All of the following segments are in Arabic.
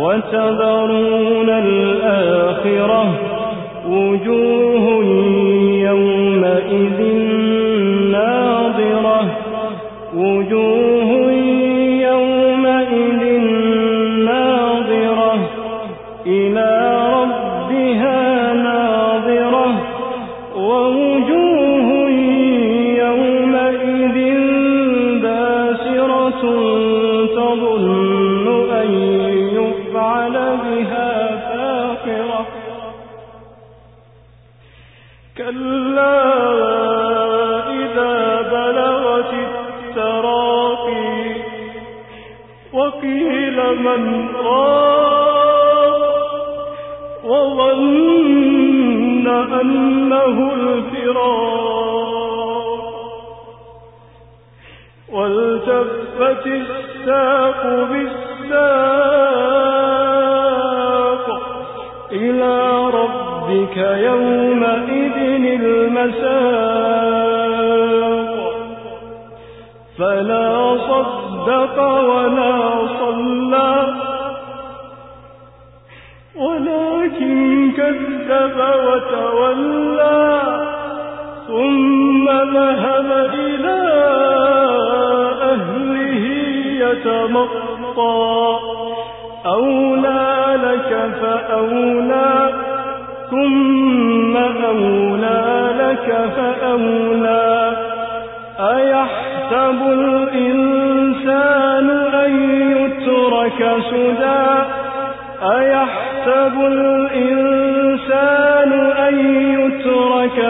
وتذرون الآخرة وجوه يومئذ ناظرة. وجوه وقيل من راق وظن أنه الفراق. والتفت الساق بالساق إلى ربك يومئذ المساق. فلا صدق ولا كذب وتولى ثم ذهب إلى أهله يتمطى. أولى لك فأولى ثم أولى لك فأولى. أيحسب الإنسان أن يترك سدى؟ أيحسب الإنسان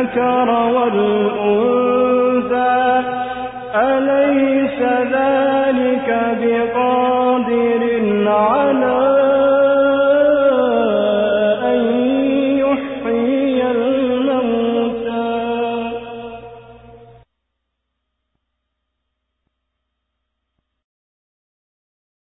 الذكر والأنثى. أليس ذلك